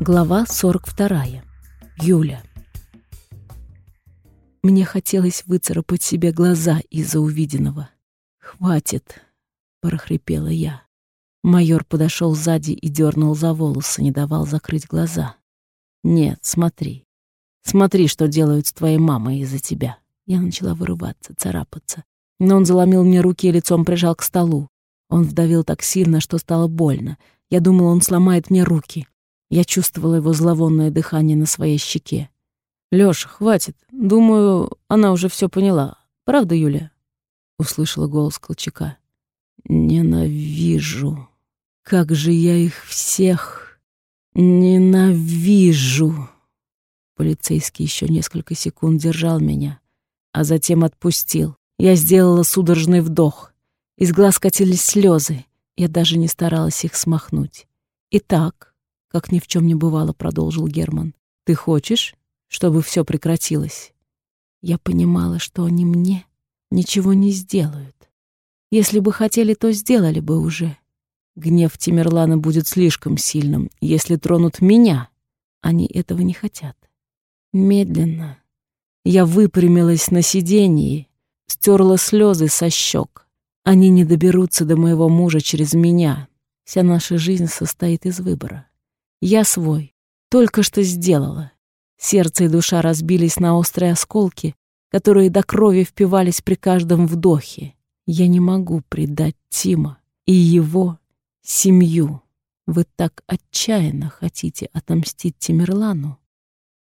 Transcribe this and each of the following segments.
Глава 42. Юля. Мне хотелось выцарапать себе глаза из-за увиденного. «Хватит!» — прохрипела я. Майор подошел сзади и дернул за волосы, не давал закрыть глаза. «Нет, смотри. Смотри, что делают с твоей мамой из-за тебя». Я начала вырываться, царапаться. Но он заломил мне руки и лицом прижал к столу. Он вдавил так сильно, что стало больно. Я думала, он сломает мне руки. Я чувствовала его зловонное дыхание на своей щеке. «Лёша, хватит. Думаю, она уже все поняла. Правда, Юля?» Услышала голос Колчака. «Ненавижу. Как же я их всех ненавижу!» Полицейский еще несколько секунд держал меня, а затем отпустил. Я сделала судорожный вдох. Из глаз катились слезы. Я даже не старалась их смахнуть. «Итак, как ни в чем не бывало, продолжил Герман. Ты хочешь, чтобы все прекратилось? Я понимала, что они мне ничего не сделают. Если бы хотели, то сделали бы уже. Гнев Тимерлана будет слишком сильным, если тронут меня. Они этого не хотят. Медленно я выпрямилась на сиденье, стерла слезы со щек. Они не доберутся до моего мужа через меня. Вся наша жизнь состоит из выбора. Я свой. Только что сделала. Сердце и душа разбились на острые осколки, которые до крови впивались при каждом вдохе. Я не могу предать Тима и его семью. Вы так отчаянно хотите отомстить Тимерлану,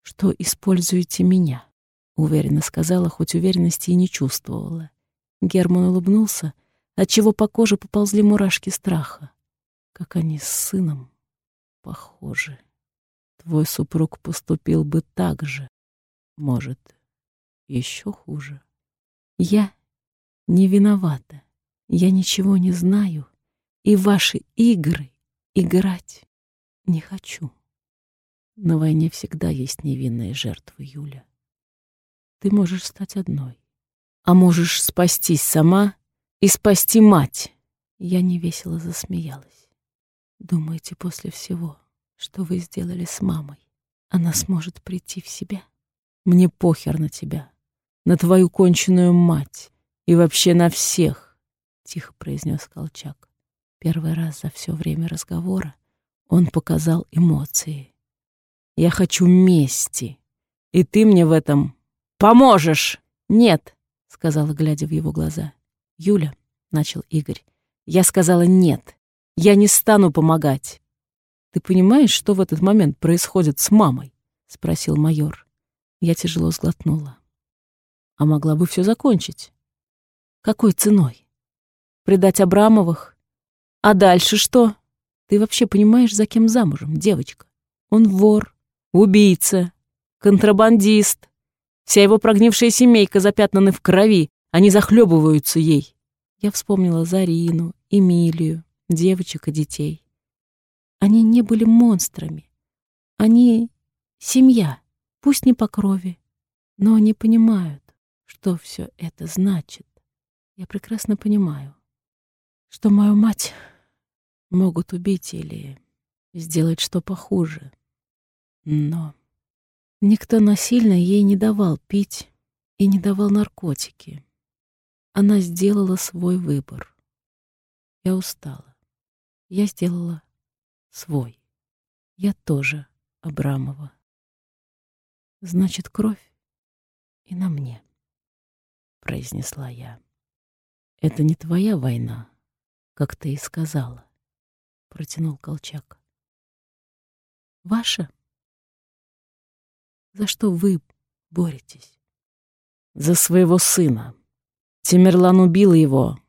что используете меня, уверенно сказала, хоть уверенности и не чувствовала. Герман улыбнулся, отчего по коже поползли мурашки страха. Как они с сыном похожи. Твой супруг поступил бы так же. Может, еще хуже. Я не виновата. Я ничего не знаю. И ваши игры играть не хочу. На войне всегда есть невинные жертвы, Юля. Ты можешь стать одной. А можешь спастись сама и спасти мать. Я невесело засмеялась. Думаете, после всего, что вы сделали с мамой, она сможет прийти в себя? Мне похер на тебя, на твою конченую мать и вообще на всех, — тихо произнес Колчак. Первый раз за все время разговора он показал эмоции. Я хочу мести, и ты мне в этом поможешь. Нет, — сказала, глядя в его глаза. Юля, — начал Игорь, — я сказала нет. Я не стану помогать. Ты понимаешь, что в этот момент происходит с мамой? Спросил майор. Я тяжело сглотнула. А могла бы все закончить. Какой ценой? Предать Абрамовых? А дальше что? Ты вообще понимаешь, за кем замужем, девочка? Он вор, убийца, контрабандист. Вся его прогнившая семейка запятнаны в крови, они захлебываются ей. Я вспомнила Зарину, Эмилию, девочек и детей. Они не были монстрами. Они — семья, пусть не по крови, но они понимают, что все это значит. Я прекрасно понимаю, что мою мать могут убить или сделать что похуже. Но никто насильно ей не давал пить и не давал наркотики. Она сделала свой выбор. Я устала. Я сделала свой. Я тоже Абрамова. Значит, кровь и на мне, произнесла я. Это не твоя война, как ты и сказала, протянул Колчак. Ваша? За что вы боретесь? За своего сына. Тимерлан убил его,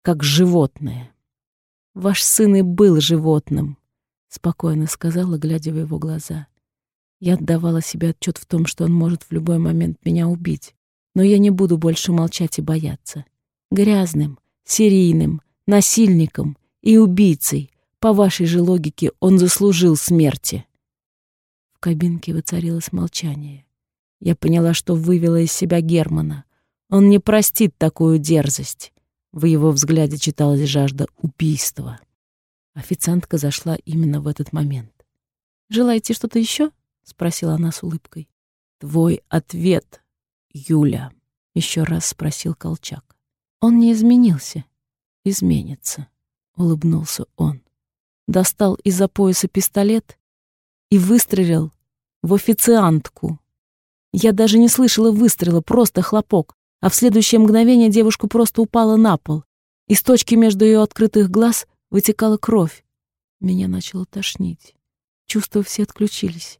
как животное. Ваш сын и был животным, спокойно сказала, глядя в его глаза. Я отдавала себе отчет в том, что он может в любой момент меня убить, но я не буду больше молчать и бояться. Грязным, серийным, насильником и убийцей, по вашей же логике, он заслужил смерти. В кабинке воцарилось молчание. Я поняла, что вывела из себя Германа. Он не простит такую дерзость. В его взгляде читалась жажда убийства. Официантка зашла именно в этот момент. «Желаете что-то еще?» — спросила она с улыбкой. «Твой ответ, Юля», — еще раз спросил Колчак. «Он не изменился». «Изменится», — улыбнулся он. Достал из-за пояса пистолет и выстрелил в официантку. Я даже не слышала выстрела, просто хлопок, а в следующее мгновение девушка просто упала на пол. Из точки между ее открытых глаз вытекала кровь. Меня начало тошнить. Чувства все отключились.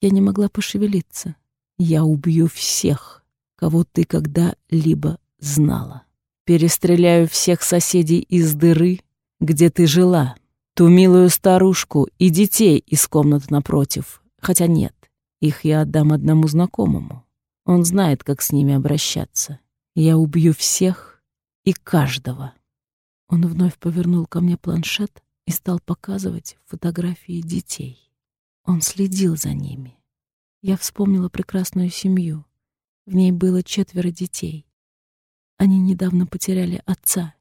Я не могла пошевелиться. Я убью всех, кого ты когда-либо знала. Перестреляю всех соседей из дыры, где ты жила, ту милую старушку и детей из комнат напротив. Хотя нет, их я отдам одному знакомому. Он знает, как с ними обращаться. Я убью всех и каждого. Он вновь повернул ко мне планшет и стал показывать фотографии детей. Он следил за ними. Я вспомнила прекрасную семью. В ней было четверо детей. Они недавно потеряли отца,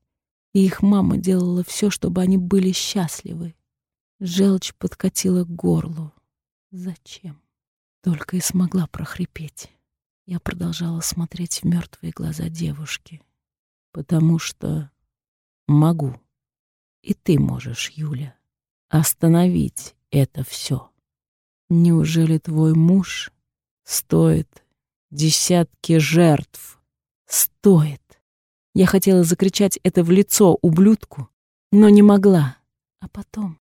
и их мама делала все, чтобы они были счастливы. Желчь подкатила к горлу. Зачем? Только и смогла прохрипеть. Я продолжала смотреть в мертвые глаза девушки. Потому что могу. И ты можешь, Юля, остановить это все. Неужели твой муж стоит десятки жертв? Стоит. Я хотела закричать это в лицо ублюдку, но не могла. А потом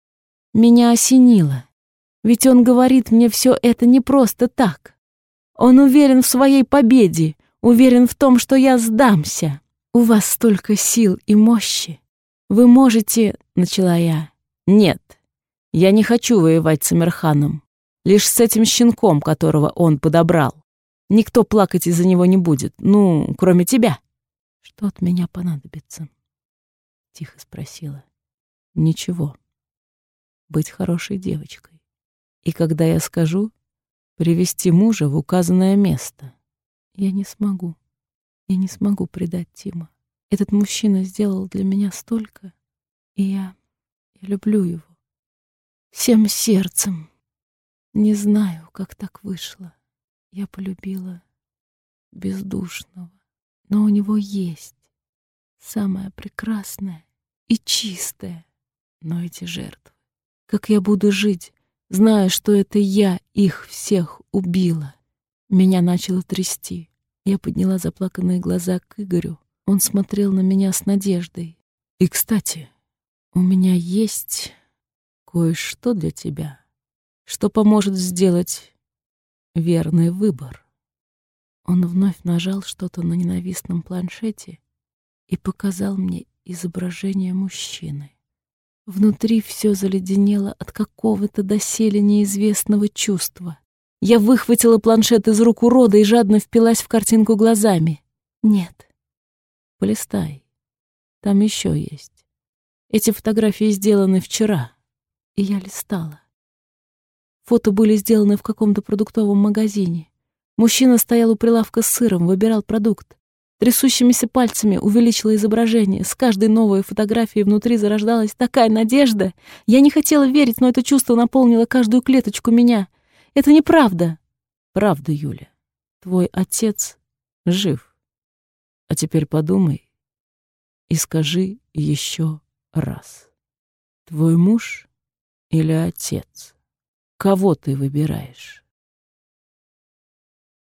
меня осенило. Ведь он говорит мне все это не просто так. Он уверен в своей победе, уверен в том, что я сдамся. У вас столько сил и мощи. Вы можете, — начала я. Нет, я не хочу воевать с Амирханом. Лишь с этим щенком, которого он подобрал. Никто плакать из-за него не будет, ну, кроме тебя. Что от меня понадобится? Тихо спросила. Ничего. Быть хорошей девочкой. И когда я скажу, привести мужа в указанное место. Я не смогу. Я не смогу предать Тима. Этот мужчина сделал для меня столько, и я... я люблю его. Всем сердцем. Не знаю, как так вышло. Я полюбила бездушного, но у него есть самое прекрасное и чистое. Но эти жертвы... Как я буду жить, зная, что это я их всех убила. Меня начало трясти. Я подняла заплаканные глаза к Игорю. Он смотрел на меня с надеждой. «И, кстати, у меня есть кое-что для тебя, что поможет сделать верный выбор». Он вновь нажал что-то на ненавистном планшете и показал мне изображение мужчины. Внутри все заледенело от какого-то доселе неизвестного чувства. Я выхватила планшет из рук урода и жадно впилась в картинку глазами. Нет. Полистай. Там еще есть. Эти фотографии сделаны вчера. И я листала. Фото были сделаны в каком-то продуктовом магазине. Мужчина стоял у прилавка с сыром, выбирал продукт. Трясущимися пальцами увеличила изображение. С каждой новой фотографией внутри зарождалась такая надежда. Я не хотела верить, но это чувство наполнило каждую клеточку меня. Это неправда. Правда, Юля. Твой отец жив. А теперь подумай и скажи еще раз. Твой муж или отец? Кого ты выбираешь?